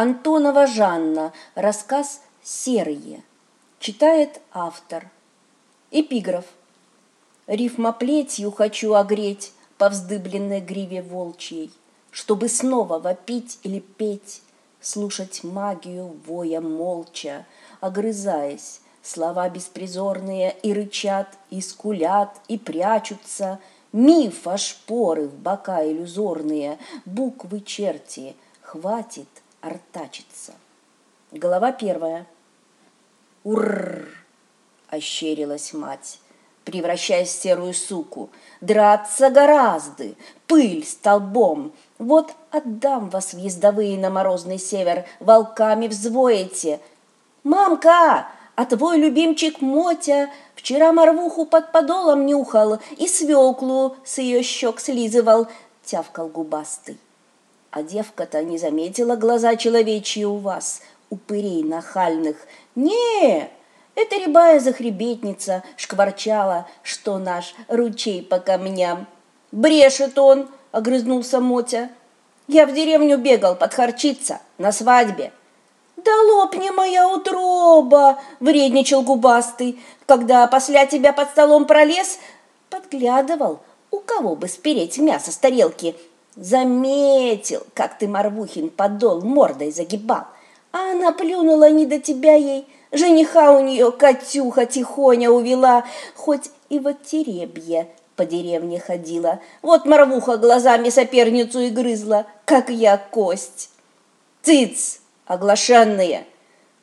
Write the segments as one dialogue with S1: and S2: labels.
S1: Антонова Жанна. Рассказ «Серые». Читает автор. Эпиграф. Рифма плетью хочу огреть по вздыбленной гриве волчьей, Чтобы снова вопить или петь, слушать магию воя молча, огрызаясь, Слова беспризорные и рычат, и скулят, и прячутся, Миф, а шпоры в бока иллюзорные, буквы черти, хватит артачиться. Глава первая. Урр! ощерилась мать, превращаясь в серую суку. Драться гораздо, пыль столбом. Вот отдам вас в ездовые на морозный север, волками взвоите. Мамка, а твой любимчик Мотя вчера морвуху под подолом нюхал и свеклу с ее щек слизывал, тявкал губастый. А девка-то не заметила глаза человечьи у вас, упырей нахальных. Не, это рябая захребетница шкварчала, что наш ручей по камням. Брешет он, огрызнулся Мотя. Я в деревню бегал подхарчиться на свадьбе. «Да лопни моя утроба!» — вредничал губастый, когда после тебя под столом пролез, подглядывал, у кого бы спереть мясо с тарелки. Заметил, как ты, Марвухин, подол мордой загибал, а она плюнула не до тебя ей. Жениха у нее Катюха тихоня увела, хоть и в отеребье по деревне ходила. Вот Марвуха глазами соперницу и грызла, как я кость. Цыц! оглашенные.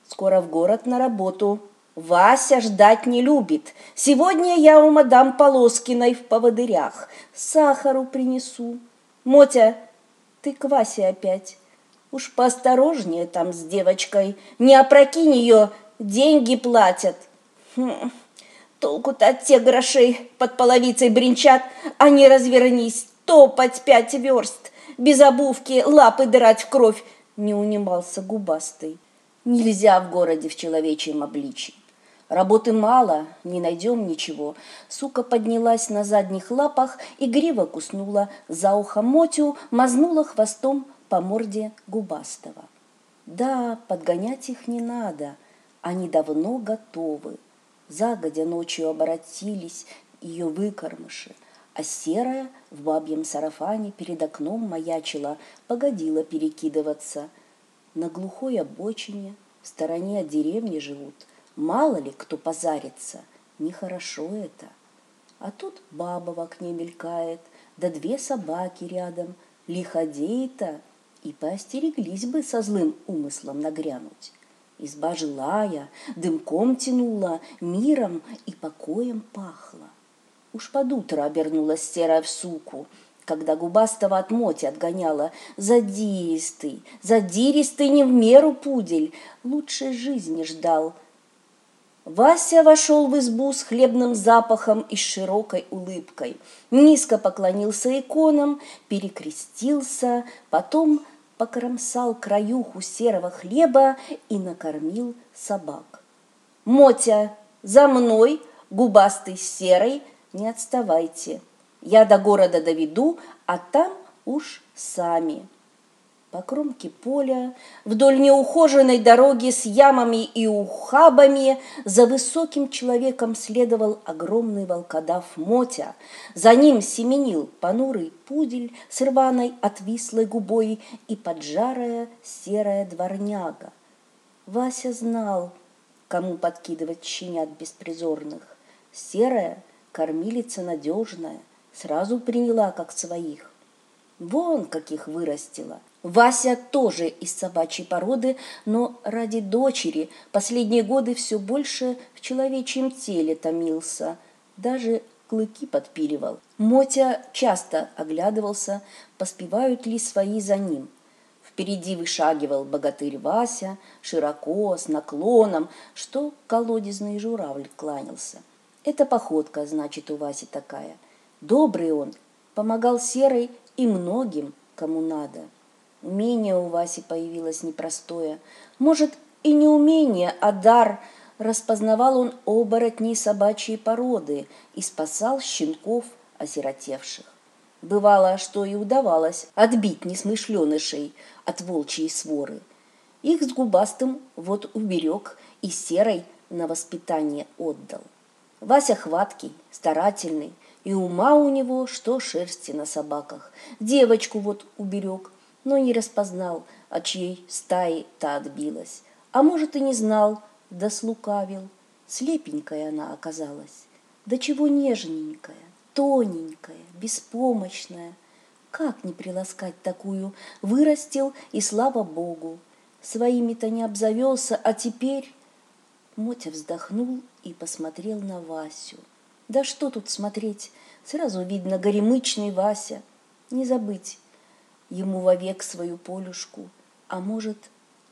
S1: Скоро в город на работу. Вася ждать не любит. Сегодня я у мадам Полоскиной в поводырях. Сахару принесу. Мотя, ты к Васе опять. Уж поосторожнее там с девочкой. Не опрокинь ее, деньги платят. Хм, толку-то от тех грошей под половицей бренчат, а не развернись, топать пять верст. Без обувки лапы драть в кровь не унимался губастый. Нельзя в городе в человечьем обличии. Работы мало, не найдем ничего. Сука поднялась на задних лапах, и грива куснула за ухо Мотю, мазнула хвостом по морде губастого. Да, подгонять их не надо, они давно готовы. Загодя ночью обратились ее выкормыши, а серая в бабьем сарафане перед окном маячила, погодила перекидываться. На глухой обочине, в стороне от деревни живут. Мало ли кто позарится, нехорошо это. А тут баба в окне мелькает, да две собаки рядом, лиходей-то, и поостереглись бы со злым умыслом нагрянуть. Изба жилая, дымком тянула, миром и покоем пахла. Уж под утро обернулась серая в суку, когда губастого от моти отгоняла. Задиристый, задиристый не в меру пудель, лучшей жизни ждал. Вася вошел в избу с хлебным запахом и широкой улыбкой. Низко поклонился иконам, перекрестился, потом покромсал краюху серого хлеба и накормил собак. «Мотя, за мной!» губастый серый – не отставайте. Я до города доведу, а там уж сами. По кромке поля, вдоль неухоженной дороги с ямами и ухабами за высоким человеком следовал огромный волкодав Мотя. За ним семенил понурый пудель с рваной отвислой губой и поджарая серая дворняга. Вася знал, кому подкидывать щенят беспризорных. Серая – кормилица надежная, сразу приняла как своих. Вон каких вырастила. Вася тоже из собачьей породы, но ради дочери последние годы все больше в человечьем теле томился, даже клыки подпиливал. Мотя часто оглядывался, поспевают ли свои за ним. Впереди вышагивал богатырь Вася, широко, с наклоном, что колодезный журавль кланялся – это походка, значит, у Васи такая. Добрый он, помогал Серой и многим, кому надо. Умение у Васи появилось непростое. Может, и не умение, а дар. Распознавал он оборотней собачьей породы и спасал щенков осиротевших. Бывало, что и удавалось отбить несмышленышей от волчьей своры. Их с губастым вот уберег и серой на воспитание отдал. Вася хваткий, старательный, и ума у него, что шерсти на собаках. Девочку вот уберег, но не распознал, от чьей стаи та отбилась. А может, и не знал, да слукавил. Слепенькая она оказалась, да чего нежненькая, тоненькая, беспомощная. Как не приласкать такую? Вырастил, и слава богу. Своими-то не обзавелся, а теперь... Мотя вздохнул и посмотрел на Васю. Да что тут смотреть? Сразу видно горемычный Вася. Не забыть ему вовек свою полюшку, а может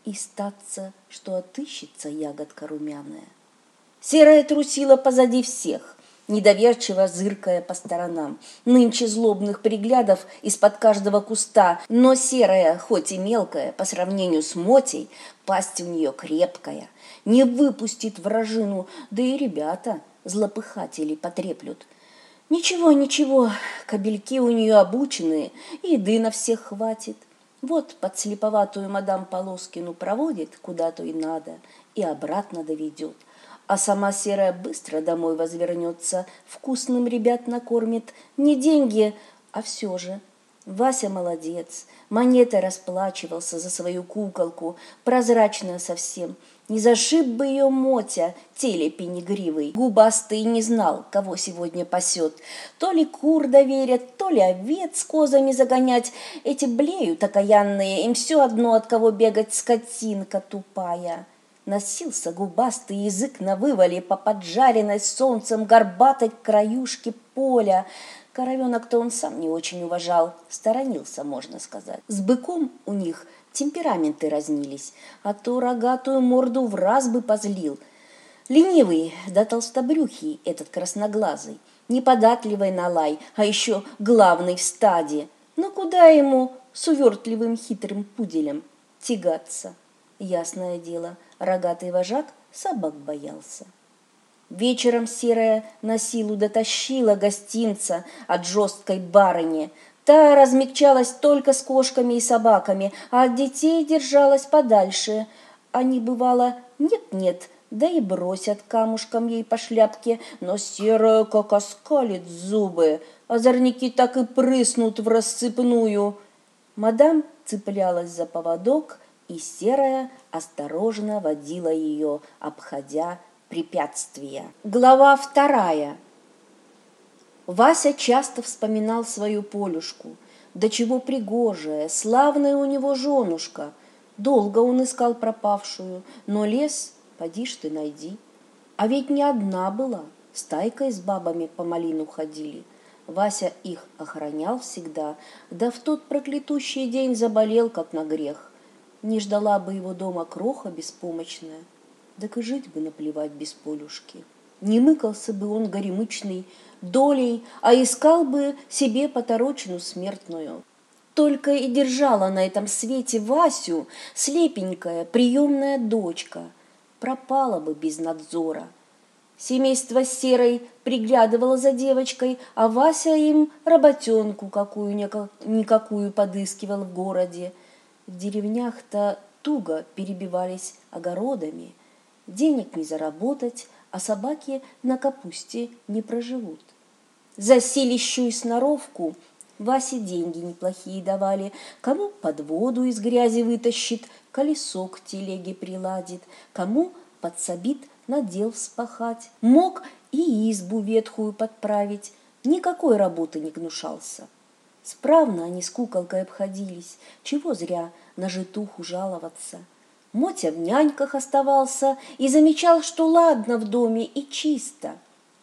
S1: и статься, что отыщется ягодка румяная. Серая трусила позади всех, недоверчиво зыркая по сторонам. Нынче злобных приглядов из-под каждого куста, но серая, хоть и мелкая, по сравнению с Мотей, пасть у нее крепкая, не выпустит вражину, да и ребята, злопыхатели, потреплют. Ничего, ничего, кобельки у нее обученные, еды на всех хватит. Вот подслеповатую мадам Полоскину проводит куда-то и надо, и обратно доведет. А сама серая быстро домой возвернется, вкусным ребят накормит. Не деньги, а все же. Вася молодец, монетой расплачивался за свою куколку, прозрачная совсем – не зашиб бы ее Мотя, телепень игривый. Губастый не знал, кого сегодня пасет. То ли кур доверят, то ли овец козами загонять. Эти блеют окаянные, им все одно, от кого бегать скотинка тупая. Носился губастый язык на вывале по поджаренной солнцем горбатой краюшке поля. Коровенок-то он сам не очень уважал, сторонился, можно сказать. С быком у них – темпераменты разнились, а то рогатую морду в раз бы позлил. Ленивый да толстобрюхий этот красноглазый, неподатливый на лай, а еще главный в стаде. Но куда ему с увертливым хитрым пуделем тягаться? Ясное дело, рогатый вожак собак боялся. Вечером серая на силу дотащила гостинца от жесткой барыни, Та размягчалась только с кошками и собаками, а от детей держалась подальше. Они, бывало, нет-нет, да и бросят камушком ей по шляпке, но серая как оскалит зубы, озорники так и прыснут в рассыпную. Мадам цеплялась за поводок, и серая осторожно водила ее, обходя препятствия. Глава вторая. Вася часто вспоминал свою Полюшку. До чего пригожая, славная у него женушка. Долго он искал пропавшую, но лес, поди ж ты найди. А ведь не одна была, стайкой с бабами по малину ходили. Вася их охранял всегда, да в тот проклятущий день заболел, как на грех. Не ждала бы его дома кроха беспомощная, так и жить бы наплевать без Полюшки. Не мыкался бы он горемычный долей, а искал бы себе поторочину смертную. Только и держала на этом свете Васю слепенькая приемная дочка. Пропала бы без надзора. Семейство Серой приглядывало за девочкой, а Вася им работенку какую-никакую подыскивал в городе. В деревнях-то туго перебивались огородами. Денег не заработать, а собаки на капусте не проживут. За селищу и сноровку Васе деньги неплохие давали, кому под воду из грязи вытащит, колесо к телеге приладит, кому подсобит надел вспахать, мог и избу ветхую подправить, никакой работы не гнушался. Справно они с куколкой обходились, чего зря на житуху жаловаться – Мотя в няньках оставался и замечал, что ладно в доме и чисто.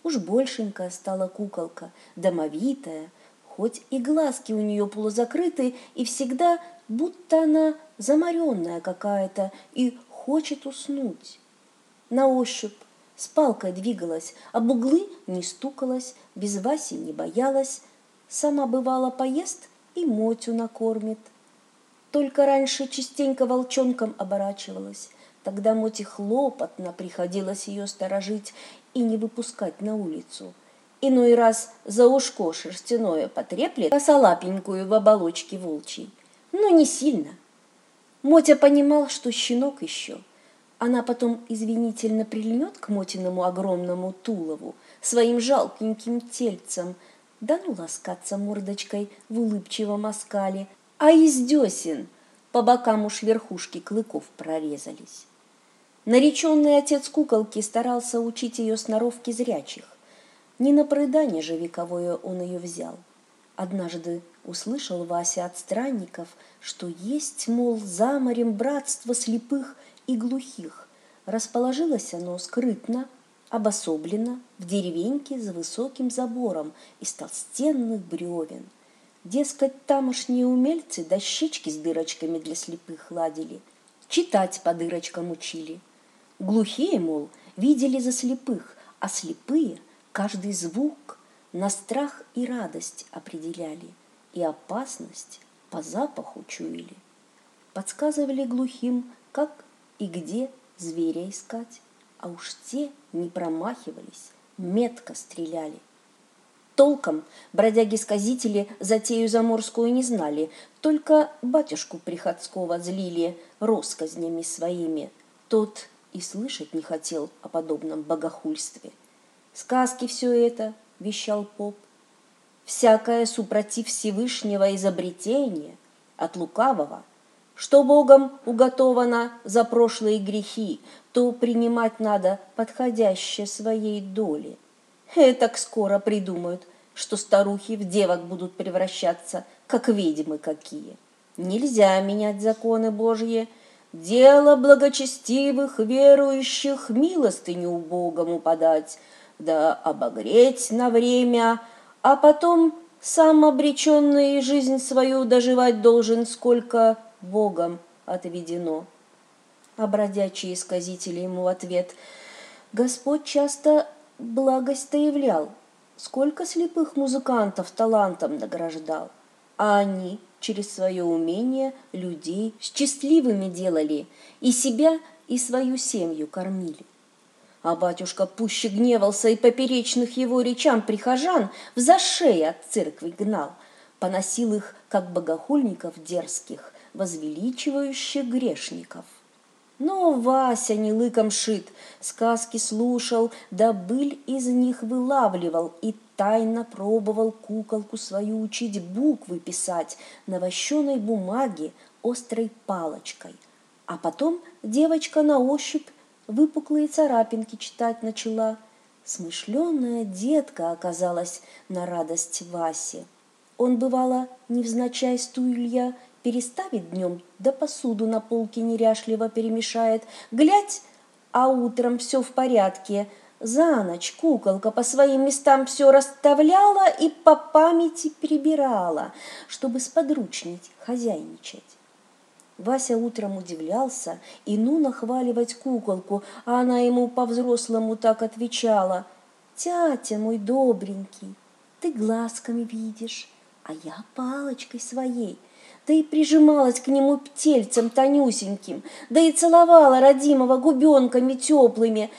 S1: Уж большенькая стала куколка, домовитая, хоть и глазки у нее полузакрыты, и всегда будто она замаренная какая-то и хочет уснуть. На ощупь с палкой двигалась, об углы не стукалась, без Васи не боялась, сама бывала поест и Мотю накормит. Только раньше частенько волчонком оборачивалась. Тогда Моти хлопотно приходилось ее сторожить и не выпускать на улицу. Иной раз за ушко шерстяное потреплет, косолапенькую в оболочке волчьей. Но не сильно. Мотя понимал, что щенок еще. Она потом извинительно прильнет к Мотиному огромному тулову, своим жалкеньким тельцем, да ну ласкаться мордочкой в улыбчивом оскале, а из десен по бокам уж верхушки клыков прорезались. Нареченный отец куколки старался учить ее сноровке зрячих. Не на прыдание же вековое он ее взял. Однажды услышал Вася от странников, что есть, мол, за морем братство слепых и глухих. Расположилось оно скрытно, обособленно, в деревеньке за высоким забором из толстенных бревен. Дескать, тамошние умельцы дощечки с дырочками для слепых ладили, читать по дырочкам учили. Глухие, мол, видели за слепых, а слепые каждый звук на страх и радость определяли и опасность по запаху чуяли. Подсказывали глухим, как и где зверя искать, а уж те не промахивались, метко стреляли. Толком бродяги-сказители затею заморскую не знали, только батюшку Приходского злили росказнями своими. Тот и слышать не хотел о подобном богохульстве. Сказки все это, вещал поп, всякое супротив Всевышнего изобретение от лукавого, что Богом уготовано за прошлые грехи, то принимать надо подходящее своей доли. Этак скоро придумают, что старухи в девок будут превращаться, как ведьмы какие. Нельзя менять законы Божьи. Дело благочестивых верующих милостыню Богому подать, да обогреть на время – а потом сам обреченный жизнь свою доживать должен, сколько Богом отведено. А бродячие сказители ему в ответ Господь часто благость-то являл, сколько слепых музыкантов талантом награждал, а они через свое умение людей счастливыми делали и себя, и свою семью кормили. А батюшка пуще гневался и поперечных его речам прихожан в зашей от церкви гнал, поносил их, как богохульников дерзких, возвеличивающих грешников. Но Вася не лыком шит, сказки слушал, да быль из них вылавливал и тайно пробовал куколку свою учить буквы писать на вощеной бумаге острой палочкой. А потом девочка на ощупь выпуклые царапинки читать начала. Смышленая детка оказалась на радость Васе. Он, бывало, невзначай стулья переставит днем, да посуду на полке неряшливо перемешает. Глядь, а утром все в порядке. За ночь куколка по своим местам все расставляла и по памяти прибирала, чтобы сподручнить хозяйничать. Вася утром удивлялся и ну нахваливать куколку, а она ему по-взрослому так отвечала. «Тятя мой добренький, ты глазками видишь, а я палочкой своей» да и прижималась к нему птельцем тонюсеньким, да и целовала родимого губенками теплыми.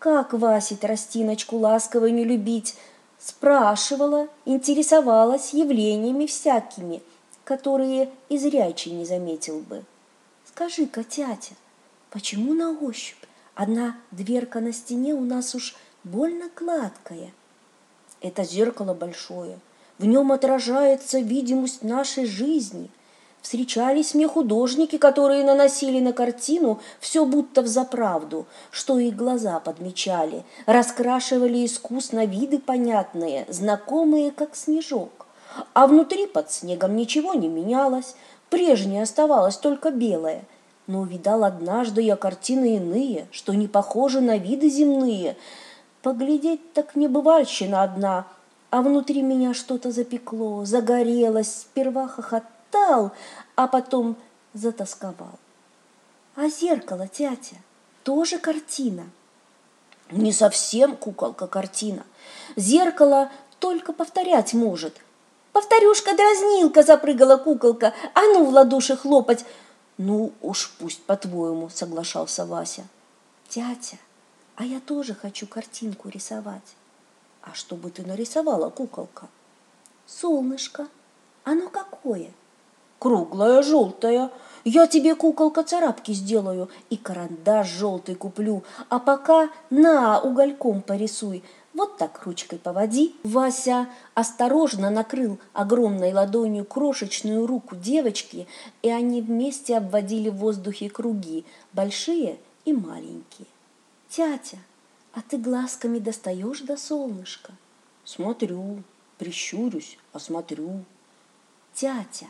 S1: Как Васе тростиночку ласково не любить? Спрашивала, интересовалась явлениями всякими – которые и зрячий не заметил бы. Скажи-ка, тятя, почему на ощупь одна дверка на стене у нас уж больно гладкая? Это зеркало большое, в нем отражается видимость нашей жизни. Встречались мне художники, которые наносили на картину все будто в заправду, что их глаза подмечали, раскрашивали искусно виды понятные, знакомые, как снежок. А внутри под снегом ничего не менялось, прежнее оставалось только белое. Но увидал однажды я картины иные, что не похожи на виды земные. Поглядеть так небывальщина одна, а внутри меня что-то запекло, загорелось, сперва хохотал, а потом затасковал. А зеркало, тятя, тоже картина. Не совсем куколка картина. Зеркало только повторять может – Повторюшка-дразнилка, запрыгала куколка. А ну в ладоши хлопать. Ну уж пусть по-твоему, соглашался Вася. Тятя, а я тоже хочу картинку рисовать. А что бы ты нарисовала, куколка? Солнышко. Оно какое? Круглое, желтое. Я тебе, куколка, царапки сделаю и карандаш желтый куплю, а пока на угольком порисуй. Вот так ручкой поводи. Вася осторожно накрыл огромной ладонью крошечную руку девочки, и они вместе обводили в воздухе круги, большие и маленькие. Тятя, а ты глазками достаешь до солнышка? Смотрю, прищурюсь, осмотрю. Тятя,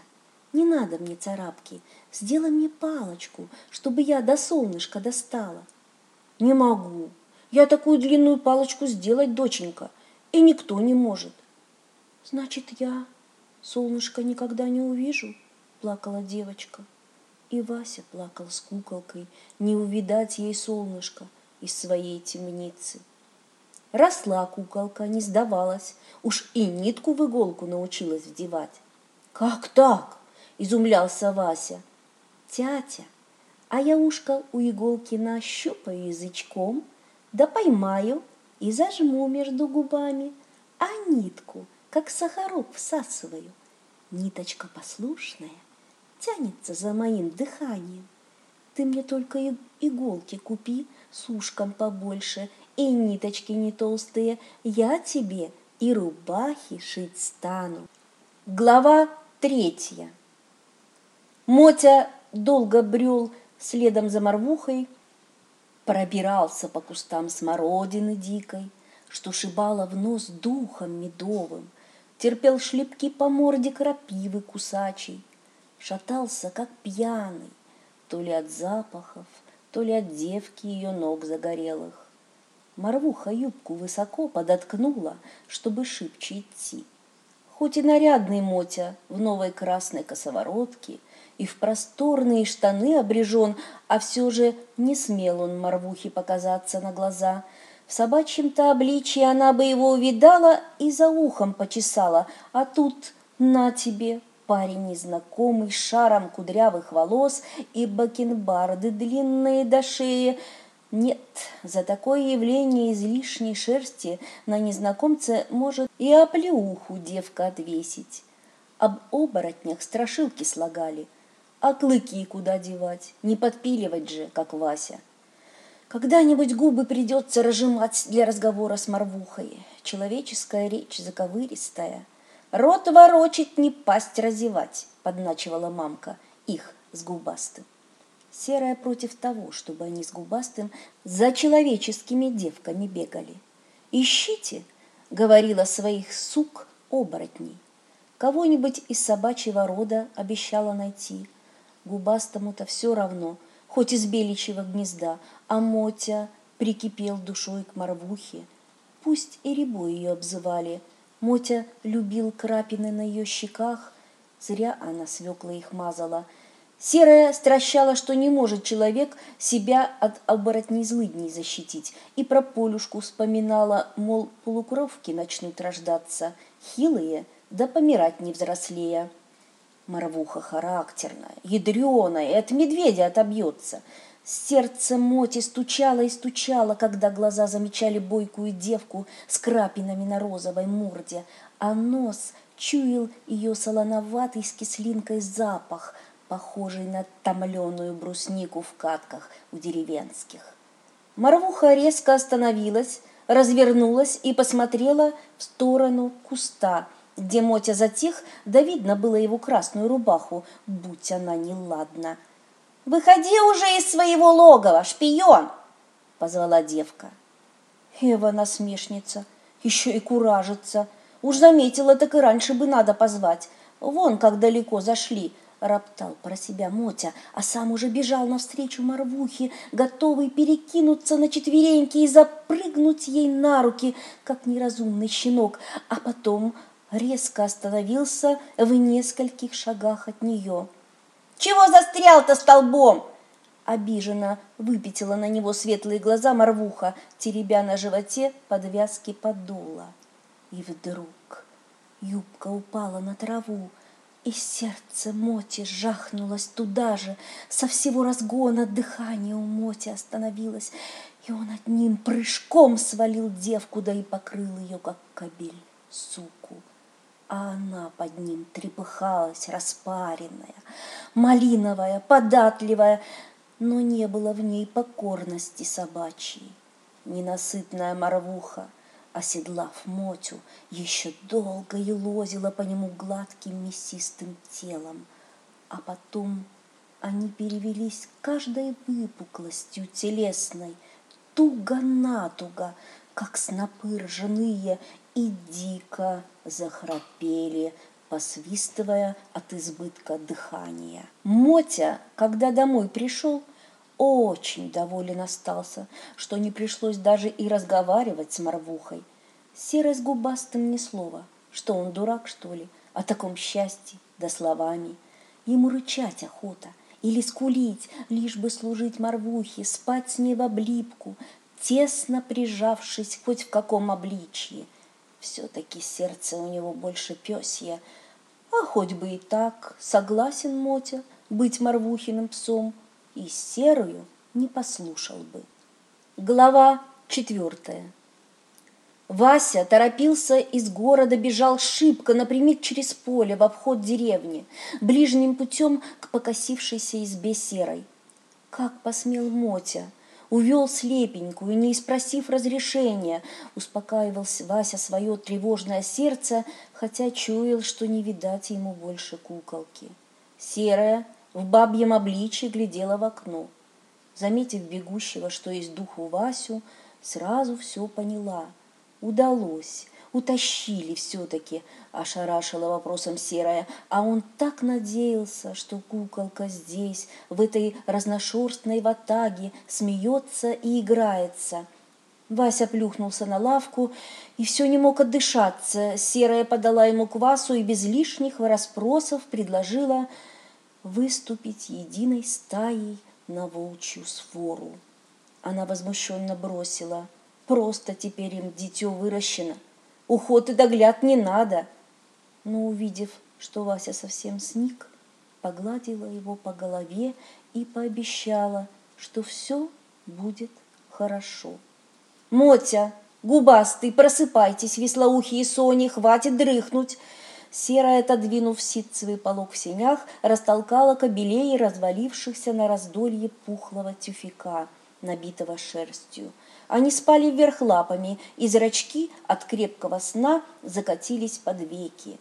S1: не надо мне царапки, сделай мне палочку, чтобы я до солнышка достала. Не могу, я такую длинную палочку сделать, доченька, и никто не может. Значит, я солнышко никогда не увижу, плакала девочка. И Вася плакал с куколкой, не увидать ей солнышко из своей темницы. Росла куколка, не сдавалась, уж и нитку в иголку научилась вдевать. «Как так?» – изумлялся Вася. «Тятя, а я ушко у иголки нащупаю язычком, да поймаю и зажму между губами, а нитку, как сахарок, всасываю. Ниточка послушная, тянется за моим дыханием. Ты мне только иголки купи с ушком побольше и ниточки не толстые, я тебе и рубахи шить стану. Глава третья. Мотя долго брел следом за морвухой, пробирался по кустам смородины дикой, что шибало в нос духом медовым, терпел шлепки по морде крапивы кусачей, шатался, как пьяный, то ли от запахов, то ли от девки ее ног загорелых. Марвуха юбку высоко подоткнула, чтобы шибче идти. Хоть и нарядный Мотя в новой красной косоворотке – и в просторные штаны обрежен, а все же не смел он Марвухе показаться на глаза. В собачьем-то обличье она бы его увидала и за ухом почесала, а тут на тебе, парень незнакомый, с шаром кудрявых волос и бакенбарды длинные до шеи. Нет, за такое явление излишней шерсти на незнакомце может и оплеуху девка отвесить. Об оборотнях страшилки слагали – а клыки куда девать? Не подпиливать же, как Вася. Когда-нибудь губы придется разжимать для разговора с морвухой. Человеческая речь заковыристая. Рот ворочить, не пасть разевать, подначивала мамка их с губастым. Серая против того, чтобы они с губастым за человеческими девками бегали. «Ищите», — говорила своих сук оборотней. Кого-нибудь из собачьего рода обещала найти — Губастому-то все равно, хоть из беличьего гнезда, а Мотя прикипел душой к морвухе. Пусть и рябой ее обзывали. Мотя любил крапины на ее щеках, зря она свекла их мазала. Серая стращала, что не может человек себя от оборотней злыдней защитить, и про Полюшку вспоминала, мол, полукровки начнут рождаться, хилые, да помирать не взрослея. Моровуха характерная, ядреная, и от медведя отобьется. Сердце Моти стучало и стучало, когда глаза замечали бойкую девку с крапинами на розовой морде, а нос чуял ее солоноватый с кислинкой запах, похожий на томленую бруснику в катках у деревенских. Марвуха резко остановилась, развернулась и посмотрела в сторону куста – где Мотя затих, да видно было его красную рубаху, будь она неладна. «Выходи уже из своего логова, шпион!» — позвала девка. Эва насмешница, еще и куражится. Уж заметила, так и раньше бы надо позвать. Вон как далеко зашли, роптал про себя Мотя, а сам уже бежал навстречу Марвухе, готовый перекинуться на четвереньки и запрыгнуть ей на руки, как неразумный щенок, а потом резко остановился в нескольких шагах от нее. «Чего застрял-то столбом?» Обиженно выпятила на него светлые глаза морвуха, теребя на животе подвязки подола. И вдруг юбка упала на траву, и сердце Моти жахнулось туда же. Со всего разгона дыхание у Моти остановилось, и он одним прыжком свалил девку, да и покрыл ее, как кобель, суку. А она под ним трепыхалась, распаренная, малиновая, податливая, но не было в ней покорности собачьей. Ненасытная морвуха, оседлав Мотю, еще долго елозила по нему гладким мясистым телом, а потом они перевелись каждой выпуклостью телесной, туго-натуго, как снопы ржаные, и дико захрапели, посвистывая от избытка дыхания. Мотя, когда домой пришел, очень доволен остался, что не пришлось даже и разговаривать с Марвухой. Серой с губастым ни слова, что он дурак, что ли, о таком счастье, да словами. Ему рычать охота или скулить, лишь бы служить Марвухе, спать с ней в облипку, тесно прижавшись хоть в каком обличье. Все-таки сердце у него больше пёсье, а хоть бы и так, согласен Мотя быть Марвухиным псом, и серую не послушал бы. Глава четвертая. Вася торопился из города, бежал шибко, напрямик через поле, в обход деревни, ближним путем к покосившейся избе серой. Как посмел Мотя, увел слепенькую, не спросив разрешения, успокаивал Вася свое тревожное сердце, хотя чуял, что не видать ему больше куколки. Серая в бабьем обличье глядела в окно. Заметив бегущего, что есть духу Васю, сразу все поняла — Удалось, утащили все-таки, ошарашила вопросом серая, а он так надеялся, что куколка здесь, в этой разношерстной ватаге, смеется и играется. Вася плюхнулся на лавку и все не мог отдышаться. Серая подала ему квасу и без лишних расспросов предложила выступить единой стаей на волчью свору. Она возмущенно бросила – Просто теперь им дитё выращено. Уход и догляд не надо. Но увидев, что Вася совсем сник, погладила его по голове и пообещала, что все будет хорошо. «Мотя, губастый, просыпайтесь, веслоухие сони, хватит дрыхнуть!» Серая, отодвинув ситцевый полог в сенях, растолкала кобелей, развалившихся на раздолье пухлого тюфика, набитого шерстью. Они спали вверх лапами, и зрачки от крепкого сна закатились под веки.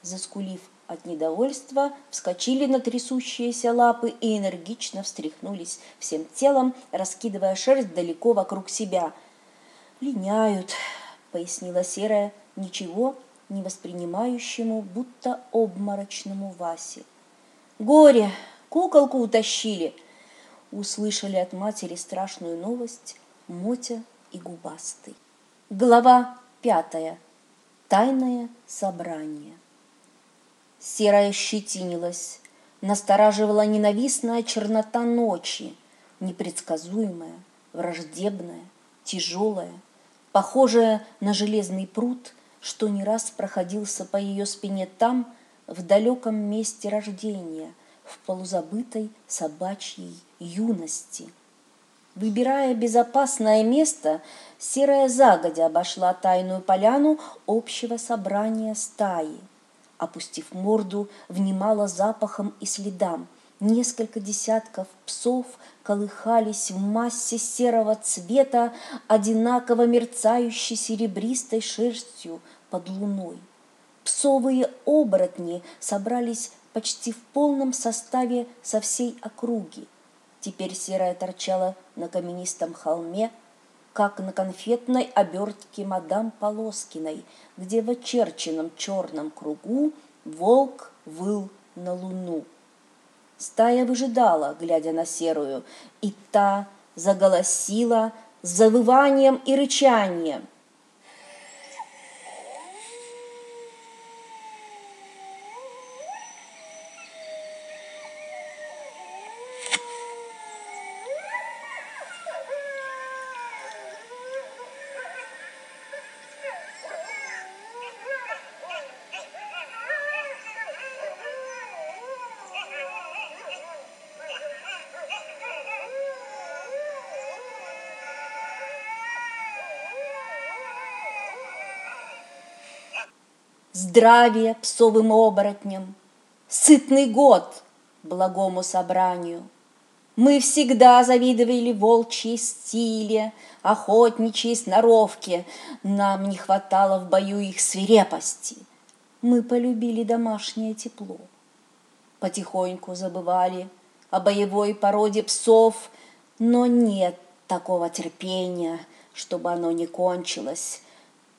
S1: Заскулив от недовольства, вскочили на трясущиеся лапы и энергично встряхнулись всем телом, раскидывая шерсть далеко вокруг себя. «Линяют», — пояснила серая, ничего не воспринимающему, будто обморочному Васе. «Горе! Куколку утащили!» Услышали от матери страшную новость Мотя и Губастый. Глава пятая. Тайное собрание. Серая щетинилась, настораживала ненавистная чернота ночи, непредсказуемая, враждебная, тяжелая, похожая на железный пруд, что не раз проходился по ее спине там, в далеком месте рождения, в полузабытой собачьей юности – Выбирая безопасное место, серая загодя обошла тайную поляну общего собрания стаи. Опустив морду, внимала запахом и следам. Несколько десятков псов колыхались в массе серого цвета, одинаково мерцающей серебристой шерстью под луной. Псовые оборотни собрались почти в полном составе со всей округи – Теперь серая торчала на каменистом холме, как на конфетной обертке мадам Полоскиной, где в очерченном черном кругу волк выл на луну. Стая выжидала, глядя на серую, и та заголосила завыванием и рычанием – здравие псовым оборотням, сытный год благому собранию. Мы всегда завидовали волчьей стиле, охотничьей сноровке, нам не хватало в бою их свирепости. Мы полюбили домашнее тепло, потихоньку забывали о боевой породе псов, но нет такого терпения, чтобы оно не кончилось.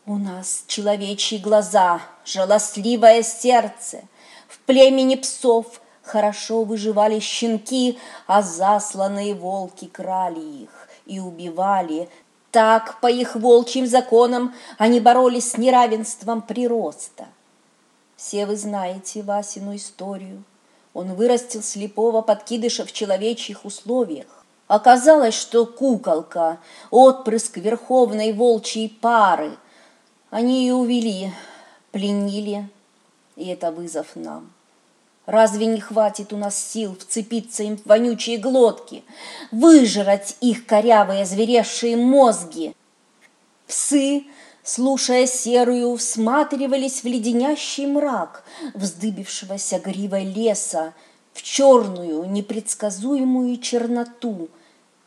S1: У нас человечьи глаза, жалостливое сердце. В племени псов хорошо выживали щенки, а засланные волки крали их и убивали. Так, по их волчьим законам, они боролись с неравенством прироста. Все вы знаете Васину историю. Он вырастил слепого подкидыша в человечьих условиях. Оказалось, что куколка – отпрыск верховной волчьей пары. Они ее увели, пленили, и это вызов нам. Разве не хватит у нас сил вцепиться им в вонючие глотки, выжрать их корявые зверевшие мозги? Псы, слушая серую, всматривались в леденящий мрак вздыбившегося гривой леса, в черную, непредсказуемую черноту.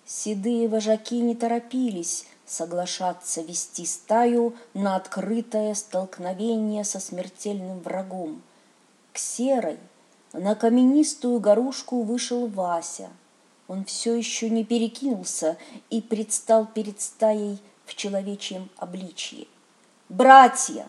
S1: Седые вожаки не торопились соглашаться вести стаю на открытое столкновение со смертельным врагом. К серой – на каменистую горушку вышел Вася. Он все еще не перекинулся и предстал перед стаей в человечьем обличье. «Братья,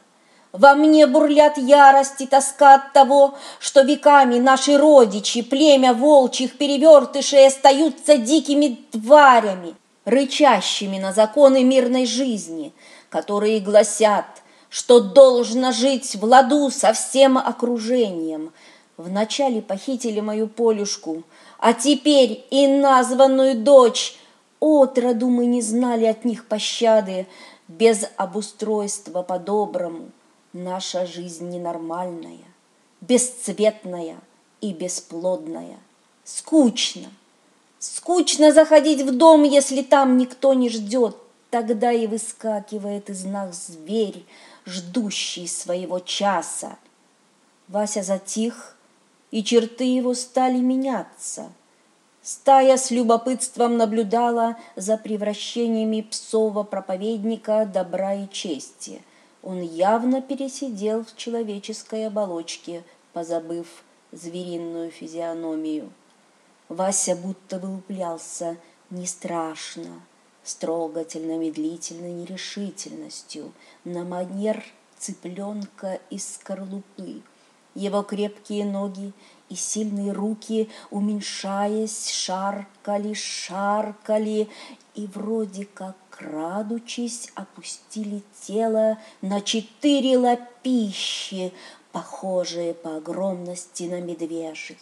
S1: во мне бурлят ярость и тоска от того, что веками наши родичи, племя волчьих перевертышей остаются дикими тварями, рычащими на законы мирной жизни, которые гласят, что должно жить в ладу со всем окружением – Вначале похитили мою Полюшку, а теперь и названную дочь. Отроду мы не знали от них пощады, без обустройства по-доброму. Наша жизнь ненормальная, бесцветная и бесплодная. Скучно. Скучно заходить в дом, если там никто не ждет. Тогда и выскакивает из нас зверь, ждущий своего часа. Вася затих, и черты его стали меняться. Стая с любопытством наблюдала за превращениями псова-проповедника добра и чести. Он явно пересидел в человеческой оболочке, позабыв звериную физиономию. Вася будто вылуплялся не страшно, с трогательно-медлительной нерешительностью, на манер цыпленка из скорлупы – его крепкие ноги и сильные руки, уменьшаясь, шаркали, шаркали, и вроде как крадучись, опустили тело на четыре лапищи, похожие по огромности на медвежьи.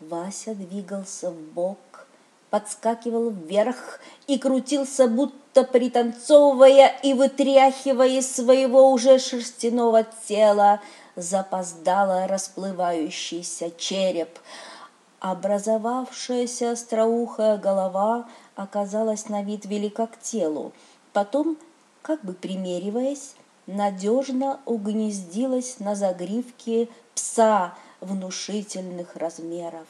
S1: Вася двигался в бок, подскакивал вверх и крутился, будто пританцовывая и вытряхивая из своего уже шерстяного тела запоздало расплывающийся череп. Образовавшаяся остроухая голова оказалась на вид велика к телу. Потом, как бы примериваясь, надежно угнездилась на загривке пса внушительных размеров.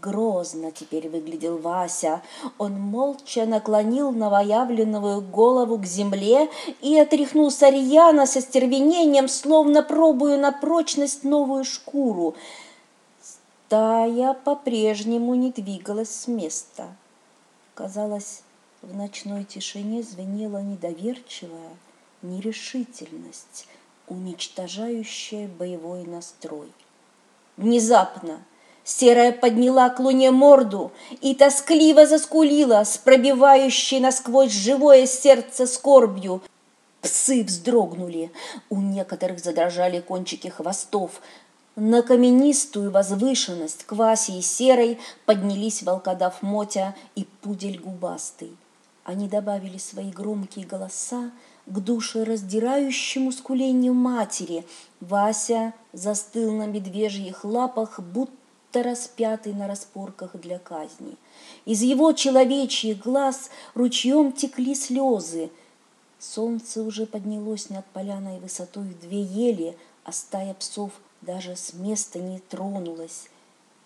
S1: Грозно теперь выглядел Вася. Он молча наклонил новоявленную голову к земле и отряхнул сарьяна со стервенением, словно пробуя на прочность новую шкуру. Стая по-прежнему не двигалась с места. Казалось, в ночной тишине звенела недоверчивая нерешительность, уничтожающая боевой настрой. Внезапно – Серая подняла к луне морду и тоскливо заскулила с пробивающей насквозь живое сердце скорбью. Псы вздрогнули, у некоторых задрожали кончики хвостов. На каменистую возвышенность Кваси и Серой поднялись волкодав Мотя и пудель губастый. Они добавили свои громкие голоса к душераздирающему скулению матери. Вася застыл на медвежьих лапах, будто распятый на распорках для казни. Из его человечьих глаз ручьем текли слезы. Солнце уже поднялось над поляной высотой в две ели, а стая псов даже с места не тронулась.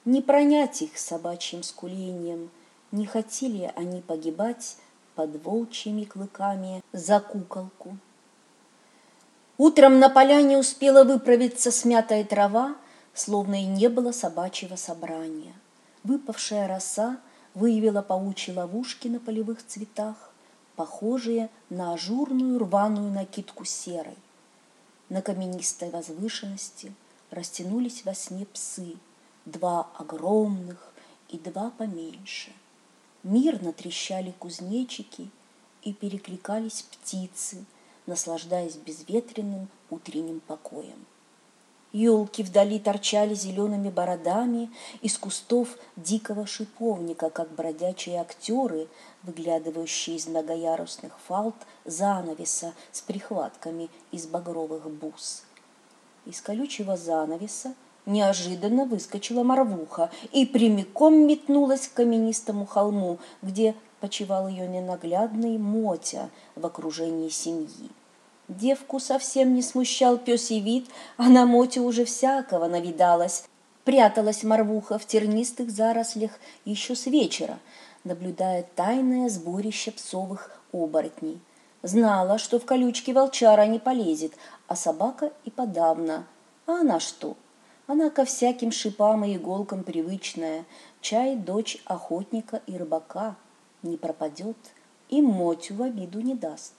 S1: Не пронять их собачьим скулением, не хотели они погибать под волчьими клыками за куколку. Утром на поляне успела выправиться смятая трава, словно и не было собачьего собрания. Выпавшая роса выявила паучьи ловушки на полевых цветах, похожие на ажурную рваную накидку серой. На каменистой возвышенности растянулись во сне псы, два огромных и два поменьше. Мирно трещали кузнечики и перекликались птицы, наслаждаясь безветренным утренним покоем. Елки вдали торчали зелеными бородами из кустов дикого шиповника, как бродячие актеры, выглядывающие из многоярусных фалт занавеса с прихватками из багровых бус. Из колючего занавеса неожиданно выскочила морвуха и прямиком метнулась к каменистому холму, где почивал ее ненаглядный Мотя в окружении семьи. Девку совсем не смущал пёсий вид, а на моте уже всякого навидалась. Пряталась морвуха в тернистых зарослях еще с вечера, наблюдая тайное сборище псовых оборотней. Знала, что в колючке волчара не полезет, а собака и подавно. А она что? Она ко всяким шипам и иголкам привычная. Чай дочь охотника и рыбака. Не пропадет и мотю в обиду не даст.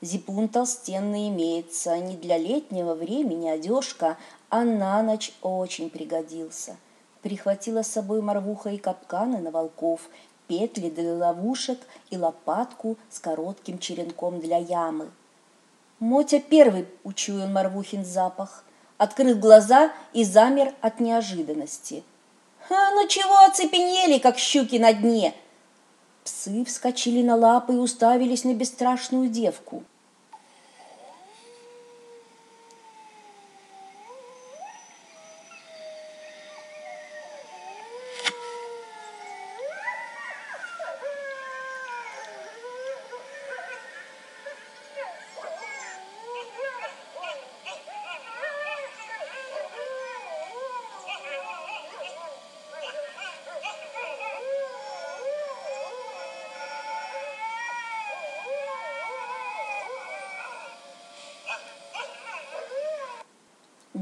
S1: Зипун толстенный имеется не для летнего времени одежка, а на ночь очень пригодился. Прихватила с собой морвуха и капканы на волков, петли для ловушек и лопатку с коротким черенком для ямы. Мотя первый учуял Марвухин запах, открыл глаза и замер от неожиданности. «А ну чего оцепенели, как щуки на дне?» Псы вскочили на лапы и уставились на бесстрашную девку.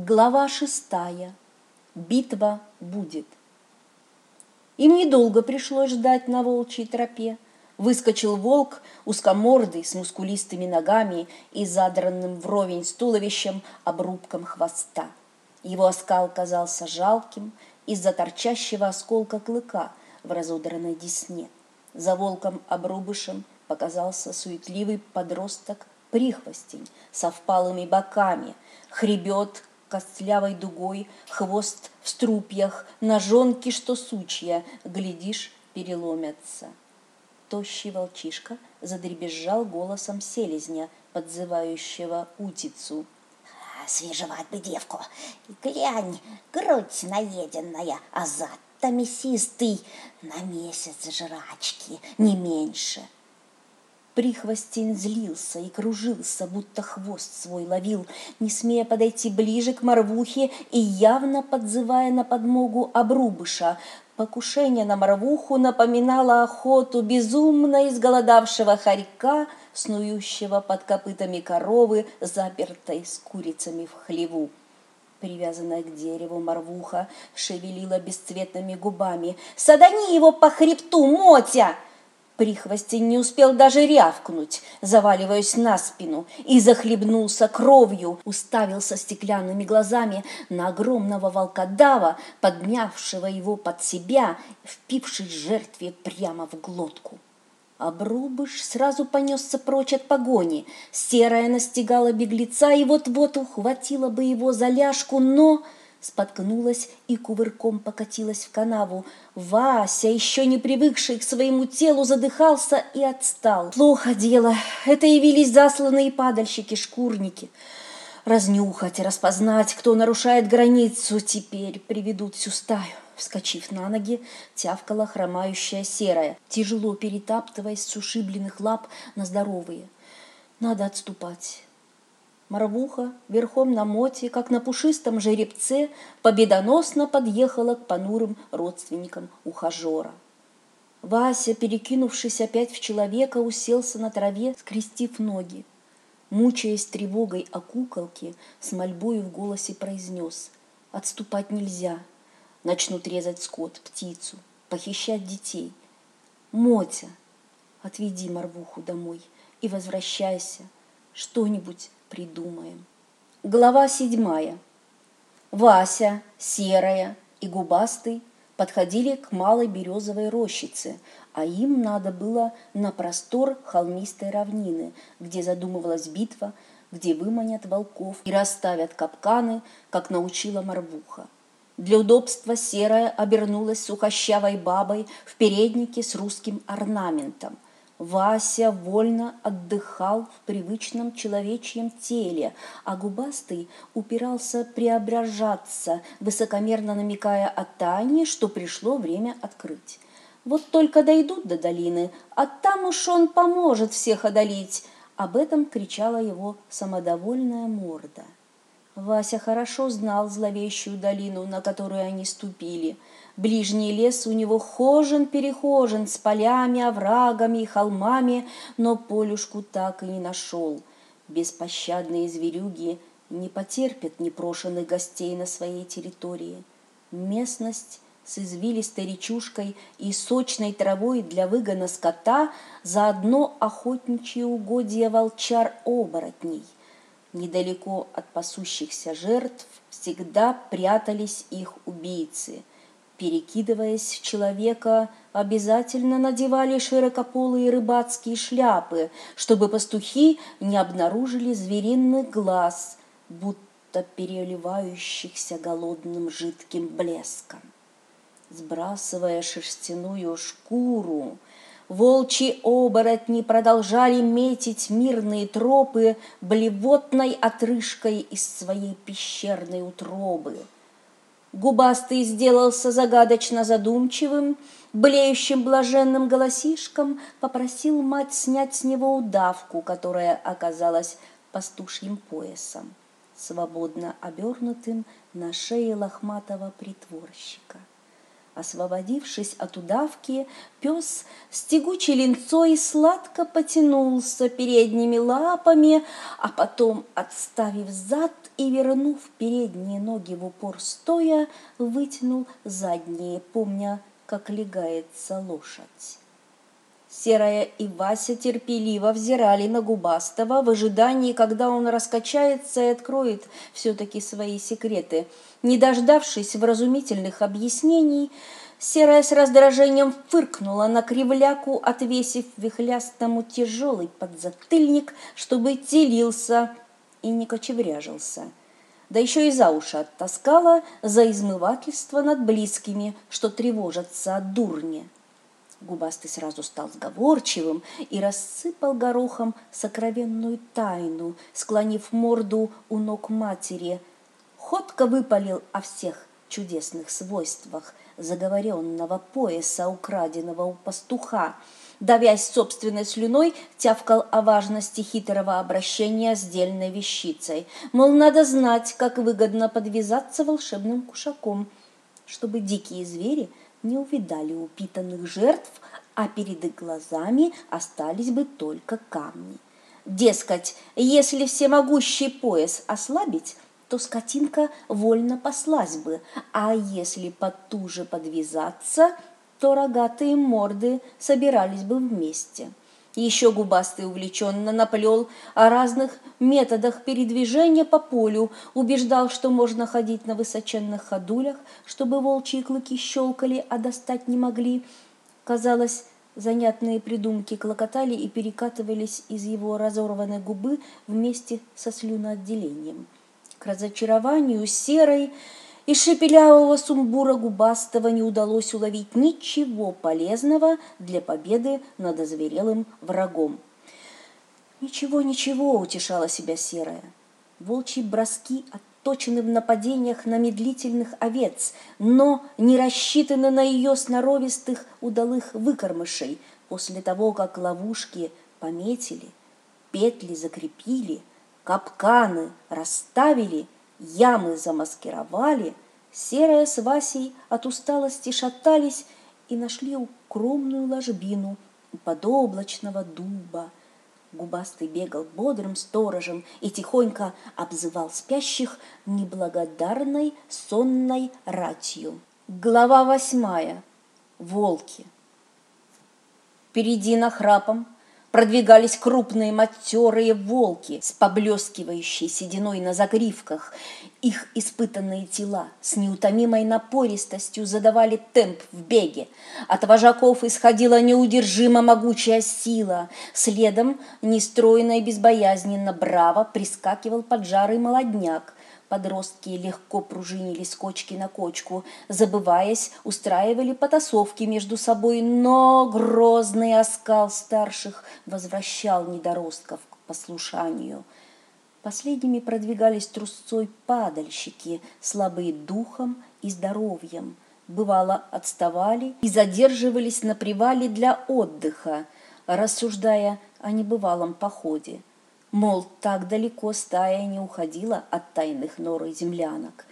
S1: Глава шестая. Битва будет. Им недолго пришлось ждать на волчьей тропе. Выскочил волк, узкомордый, с мускулистыми ногами и задранным вровень с туловищем обрубком хвоста. Его оскал казался жалким из-за торчащего осколка клыка в разодранной десне. За волком-обрубышем показался суетливый подросток прихвостень со впалыми боками, хребет костлявой дугой, хвост в струпьях, ножонки, что сучья, глядишь, переломятся. Тощий волчишка задребезжал голосом селезня, подзывающего утицу.
S2: «Свежевать бы девку! Глянь, грудь наеденная, а зад-то мясистый, на месяц жрачки, не меньше!»
S1: Прихвостень злился и кружился, будто хвост свой ловил, не смея подойти ближе к морвухе и явно подзывая на подмогу обрубыша. Покушение на морвуху напоминало охоту безумно изголодавшего хорька, снующего под копытами коровы, запертой с курицами в хлеву. Привязанная к дереву морвуха шевелила бесцветными губами. «Садани его по хребту, Мотя!» Прихвостень не успел даже рявкнуть, заваливаясь на спину, и захлебнулся кровью, уставился стеклянными глазами на огромного волкодава, подмявшего его под себя, впившись жертве прямо в глотку. Обрубыш сразу понесся прочь от погони. Серая настигала беглеца и вот-вот ухватила бы его за ляжку, но споткнулась и кувырком покатилась в канаву. Вася, еще не привыкший к своему телу, задыхался и отстал. Плохо дело. Это явились засланные падальщики-шкурники. Разнюхать, распознать, кто нарушает границу, теперь приведут всю стаю. Вскочив на ноги, тявкала хромающая серая, тяжело перетаптываясь с ушибленных лап на здоровые. Надо отступать. Марвуха верхом на моте, как на пушистом жеребце, победоносно подъехала к понурым родственникам ухажера. Вася, перекинувшись опять в человека, уселся на траве, скрестив ноги. Мучаясь тревогой о куколке, с мольбою в голосе произнес «Отступать нельзя, начнут резать скот, птицу, похищать детей. Мотя, отведи Марвуху домой и возвращайся, что-нибудь придумаем». Глава седьмая. Вася, серая и губастый подходили к малой березовой рощице, а им надо было на простор холмистой равнины, где задумывалась битва, где выманят волков и расставят капканы, как научила Марвуха. Для удобства серая обернулась сухощавой бабой в переднике с русским орнаментом – Вася вольно отдыхал в привычном человечьем теле, а губастый упирался преображаться, высокомерно намекая о Тане, что пришло время открыть. Вот только дойдут до долины, а там уж он поможет всех одолеть. Об этом кричала его самодовольная морда. Вася хорошо знал зловещую долину, на которую они ступили – Ближний лес у него хожен-перехожен с полями, оврагами и холмами, но полюшку так и не нашел. Беспощадные зверюги не потерпят непрошенных гостей на своей территории. Местность с извилистой речушкой и сочной травой для выгона скота, заодно охотничьи угодья волчар-оборотней. Недалеко от пасущихся жертв всегда прятались их убийцы – перекидываясь в человека, обязательно надевали широкополые рыбацкие шляпы, чтобы пастухи не обнаружили звериный глаз, будто переливающихся голодным жидким блеском. Сбрасывая шерстяную шкуру, волчьи оборотни продолжали метить мирные тропы блевотной отрыжкой из своей пещерной утробы – Губастый сделался загадочно задумчивым, блеющим блаженным голосишком попросил мать снять с него удавку, которая оказалась пастушьим поясом, свободно обернутым на шее лохматого притворщика. Освободившись от удавки, пес с тягучей линцой сладко потянулся передними лапами, а потом, отставив зад и вернув передние ноги в упор стоя, вытянул задние, помня, как легается лошадь. Серая и Вася терпеливо взирали на Губастого в ожидании, когда он раскачается и откроет все-таки свои секреты. Не дождавшись вразумительных объяснений, Серая с раздражением фыркнула на кривляку, отвесив вихлястому тяжелый подзатыльник, чтобы телился и не кочевряжился. Да еще и за уши оттаскала за измывательство над близкими, что тревожатся от дурни. Губастый сразу стал сговорчивым и рассыпал горохом сокровенную тайну, склонив морду у ног матери. Ходко выпалил о всех чудесных свойствах заговоренного пояса, украденного у пастуха, давясь собственной слюной, тявкал о важности хитрого обращения с дельной вещицей. Мол, надо знать, как выгодно подвязаться волшебным кушаком, чтобы дикие звери – не увидали упитанных жертв, а перед их глазами остались бы только камни. Дескать, если всемогущий пояс ослабить, то скотинка вольно паслась бы, а если потуже подвязаться, то рогатые морды собирались бы вместе – еще губастый увлеченно наплел о разных методах передвижения по полю, убеждал, что можно ходить на высоченных ходулях, чтобы волчьи клыки щелкали, а достать не могли. Казалось, занятные придумки клокотали и перекатывались из его разорванной губы вместе со слюноотделением. К разочарованию серой и шепелявого сумбура губастого не удалось уловить ничего полезного для победы над озверелым врагом. «Ничего, ничего», — утешала себя серая. Волчьи броски отточены в нападениях на медлительных овец, но не рассчитаны на ее сноровистых удалых выкормышей после того, как ловушки пометили, петли закрепили, капканы расставили, ямы замаскировали, серая с Васей от усталости шатались и нашли укромную ложбину у подоблачного дуба. Губастый бегал бодрым сторожем и тихонько обзывал спящих неблагодарной сонной ратью. Глава восьмая. Волки. Впереди нахрапом продвигались крупные матерые волки с поблескивающей сединой на загривках. Их испытанные тела с неутомимой напористостью задавали темп в беге. От вожаков исходила неудержимо могучая сила. Следом, нестройно и безбоязненно, браво прискакивал поджарый молодняк. Подростки легко пружинили с кочки на кочку, забываясь, устраивали потасовки между собой, но грозный оскал старших возвращал недоростков к послушанию. Последними продвигались трусцой падальщики, слабые духом и здоровьем. Бывало, отставали и задерживались на привале для отдыха, рассуждая о небывалом походе – Мол, так далеко стая не уходила от тайных нор и землянок.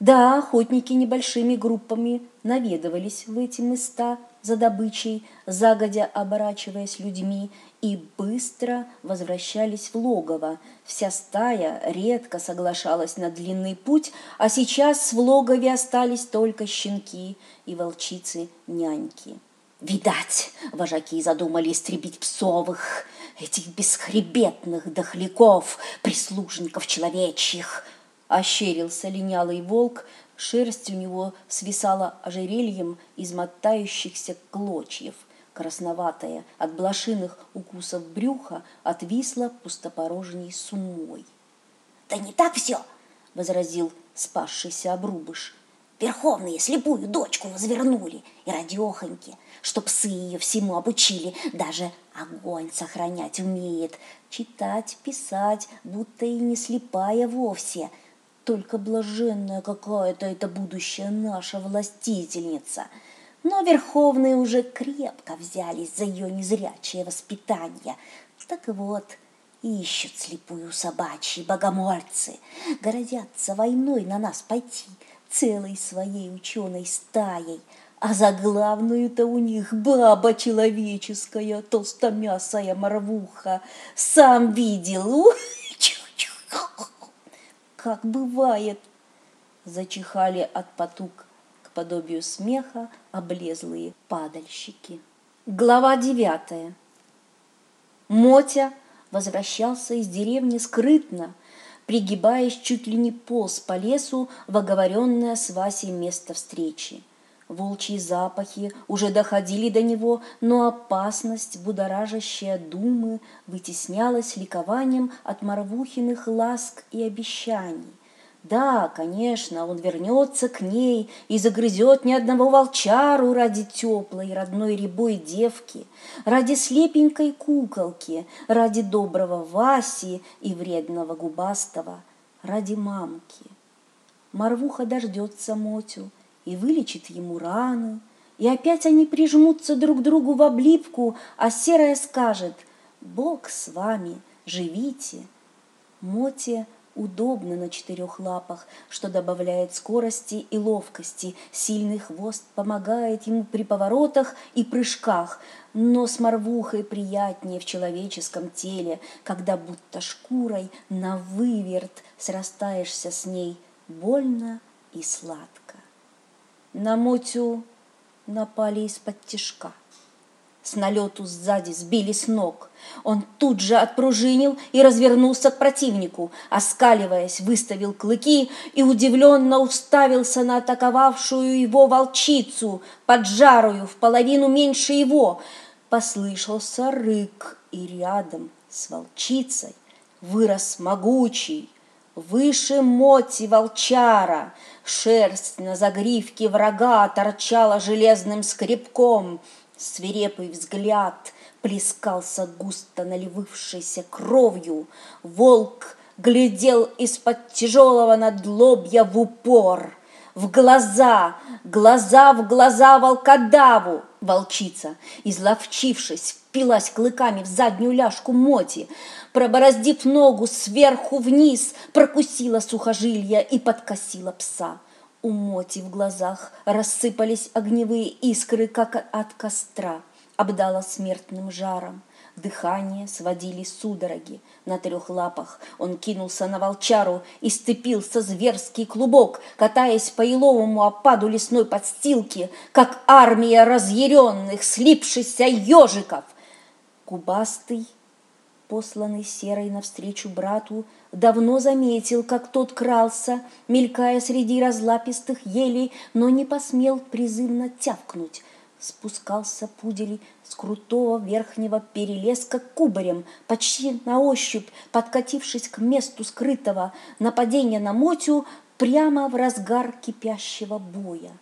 S1: Да, охотники небольшими группами наведывались в эти места за добычей, загодя оборачиваясь людьми, и быстро возвращались в логово. Вся стая редко соглашалась на длинный путь, а сейчас в логове остались только щенки и волчицы-няньки. Видать, вожаки задумали истребить псовых, этих бесхребетных дохляков, прислужников человечьих. Ощерился линялый волк, шерсть у него свисала ожерельем из мотающихся клочьев. Красноватая от блошиных укусов брюха отвисла пустопорожней сумой.
S2: «Да не так все!» — возразил спасшийся обрубыш. Верховные слепую дочку возвернули, и радехоньки, что псы ее всему обучили, даже огонь сохранять умеет, читать, писать, будто и не слепая вовсе, только блаженная какая-то это будущая наша властительница. Но верховные уже крепко взялись за ее незрячее воспитание. Так вот, ищут слепую собачьи богомольцы, городятся войной на нас пойти — целой своей ученой стаей, а за главную-то у них баба человеческая, толстомясая морвуха. Сам видел, как бывает. Зачихали от потуг к подобию смеха облезлые падальщики. Глава девятая. Мотя возвращался из деревни скрытно, пригибаясь чуть ли не полз по лесу в оговоренное с Васей место встречи. Волчьи запахи уже доходили до него, но опасность, будоражащая думы, вытеснялась ликованием от Марвухиных ласк и обещаний. Да, конечно, он вернется к ней и загрызет ни одного волчару ради теплой родной рябой девки, ради слепенькой куколки, ради доброго Васи и вредного губастого, ради мамки. Марвуха дождется Мотю и вылечит ему раны, и опять они прижмутся друг другу в облипку, а серая скажет «Бог с вами, живите». Моте – удобно на четырех лапах, что добавляет скорости и ловкости. Сильный хвост помогает ему при поворотах и прыжках, но с морвухой приятнее в человеческом теле, когда будто шкурой на выверт срастаешься с ней больно и сладко. На Мотю напали из-под тишка. С налету сзади сбили с ног. Он тут же отпружинил и развернулся к противнику, оскаливаясь, выставил клыки и удивленно уставился на атаковавшую его волчицу, поджарую в половину меньше его. Послышался рык, и рядом с волчицей вырос могучий, выше моти волчара, шерсть на загривке врага торчала железным скребком — Свирепый взгляд плескался густо наливавшейся кровью. Волк глядел из-под тяжелого надлобья в упор, в глаза, глаза в глаза волкодаву.
S1: Волчица, изловчившись, впилась клыками в заднюю ляжку Моти, пробороздив ногу сверху вниз, прокусила сухожилья и подкосила пса. У Моти в глазах рассыпались огневые искры, как от костра, обдала смертным жаром. Дыхание сводили судороги. На трех лапах он кинулся на волчару и сцепился зверский клубок, катаясь по еловому опаду лесной подстилки, как армия разъяренных, слипшихся ежиков. Губастый, посланный серой навстречу брату, давно заметил, как тот крался, мелькая среди разлапистых елей, но не посмел призывно тявкнуть. Спускался пудель с крутого верхнего перелеска кубарем, почти на ощупь, подкатившись к месту скрытого нападения на Мотю прямо в разгар кипящего боя.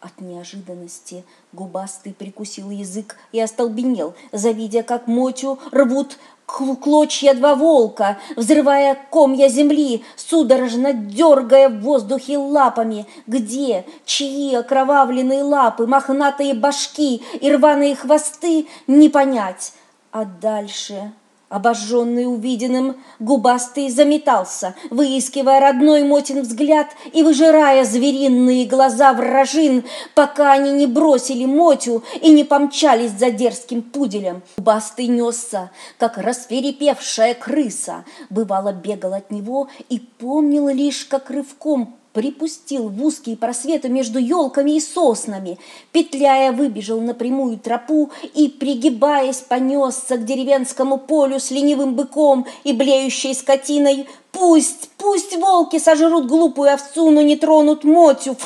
S1: От неожиданности губастый прикусил язык и остолбенел, завидя, как Мотю рвут клочья два волка, взрывая комья земли, судорожно дергая в воздухе лапами. Где, чьи окровавленные лапы, мохнатые башки и рваные хвосты, не понять. А дальше Обожженный увиденным, губастый заметался, выискивая родной Мотин взгляд и выжирая звериные глаза вражин, пока они не бросили Мотю и не помчались за дерзким пуделем. Губастый несся, как расферепевшая крыса, бывало бегал от него и помнил лишь, как рывком припустил в узкие просветы между елками и соснами, петляя выбежал на прямую тропу и, пригибаясь, понесся к деревенскому полю с ленивым быком и блеющей скотиной. Пусть, пусть волки сожрут глупую овцу, но не тронут мотю.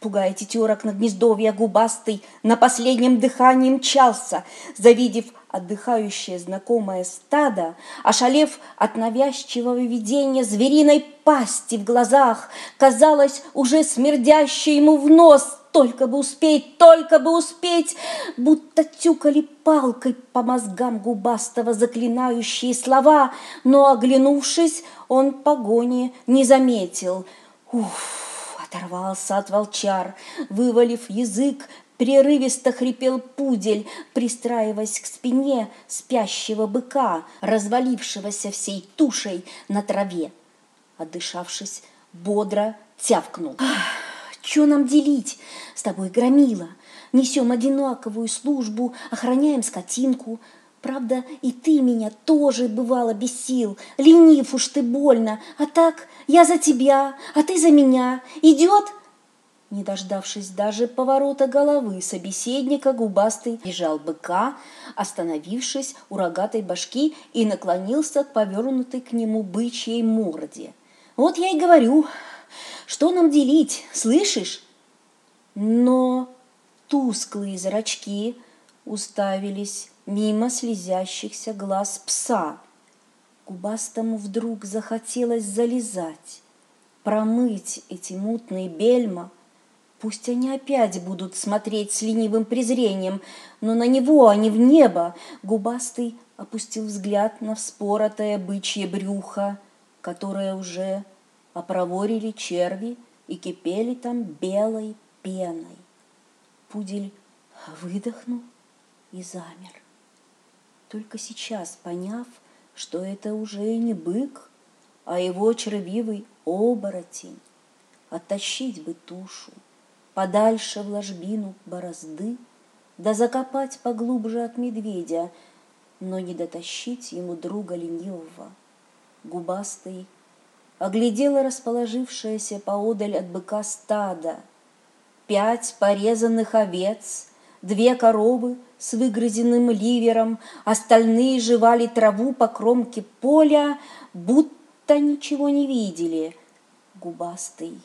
S1: Пугая тетерок на гнездовья губастый, на последнем дыхании мчался, завидев отдыхающее знакомое стадо, ошалев от навязчивого видения звериной пасти в глазах, казалось, уже смердящей ему в нос, только бы успеть, только бы успеть, будто тюкали палкой по мозгам губастого заклинающие слова, но, оглянувшись, он погони не заметил. Уф, оторвался от волчар, вывалив язык, Прерывисто хрипел пудель, пристраиваясь к спине спящего быка, развалившегося всей тушей на траве. Отдышавшись, бодро тявкнул. «Чё нам делить? С тобой громила. Несем одинаковую службу, охраняем скотинку. Правда, и ты меня тоже бывало бесил. Ленив уж ты больно. А так, я за тебя, а ты за меня. Идет?» Не дождавшись даже поворота головы собеседника, губастый бежал быка, остановившись у рогатой башки и наклонился к повернутой к нему бычьей морде. «Вот я и говорю, что нам делить, слышишь?» Но тусклые зрачки уставились мимо слезящихся глаз пса. Губастому вдруг захотелось залезать, промыть эти мутные бельма – Пусть они опять будут смотреть с ленивым презрением, но на него, а не в небо. Губастый опустил взгляд на вспоротое бычье брюхо, которое уже опроворили черви и кипели там белой пеной. Пудель выдохнул и замер. Только сейчас поняв, что это уже не бык, а его червивый оборотень, оттащить бы тушу – подальше в ложбину борозды, да закопать поглубже от медведя, но не дотащить ему друга ленивого. Губастый оглядела расположившееся поодаль от быка стада, пять порезанных овец, две коровы с выгрызенным ливером, остальные жевали траву по кромке поля, будто ничего не видели. Губастый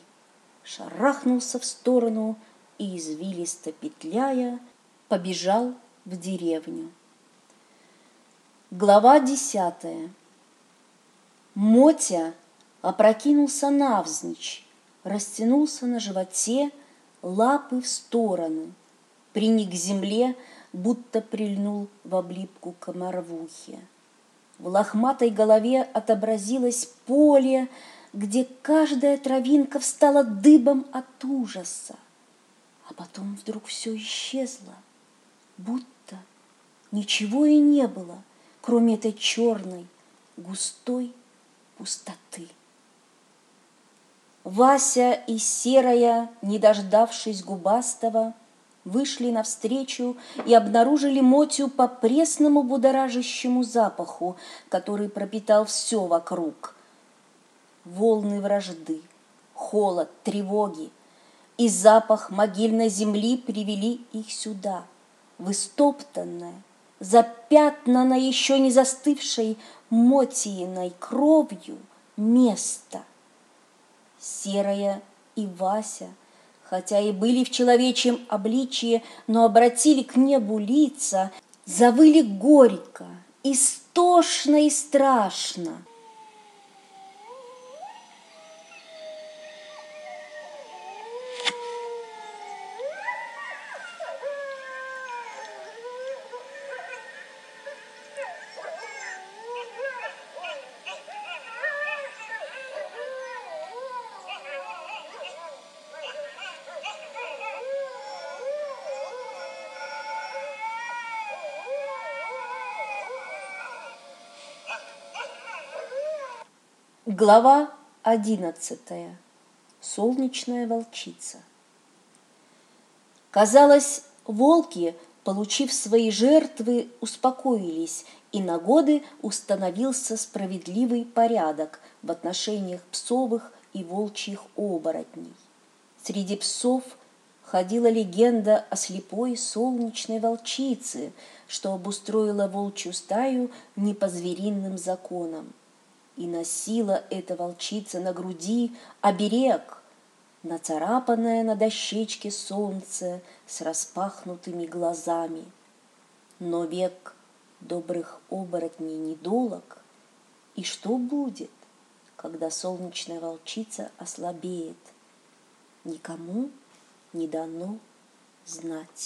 S1: шарахнулся в сторону и, извилисто петляя, побежал в деревню. Глава десятая. Мотя опрокинулся навзничь, растянулся на животе, лапы в стороны, приник к земле, будто прильнул в облипку комарвухи. В лохматой голове отобразилось поле, где каждая травинка встала дыбом от ужаса.
S2: А потом вдруг все исчезло, будто ничего и не было, кроме этой черной, густой пустоты. Вася и Серая, не дождавшись Губастого, вышли навстречу и обнаружили Мотю по пресному будоражащему запаху, который пропитал все вокруг. Волны вражды, холод, тревоги и запах могильной земли привели их сюда, в истоптанное, запятнанное еще не застывшей Мотииной кровью место – Серая и Вася, хотя и были в человечьем обличье, но обратили к небу лица, завыли горько, истошно и страшно – Глава одиннадцатая. Солнечная волчица. Казалось, волки, получив свои жертвы, успокоились, и на годы установился справедливый порядок в отношениях псовых и волчьих оборотней. Среди псов ходила легенда о слепой солнечной волчице, что обустроила волчью стаю не по звериным законам – и носила эта волчица на груди оберег, нацарапанное на дощечке солнце с распахнутыми глазами. Но век добрых оборотней недолог, и что будет, когда солнечная волчица ослабеет? Никому не дано знать.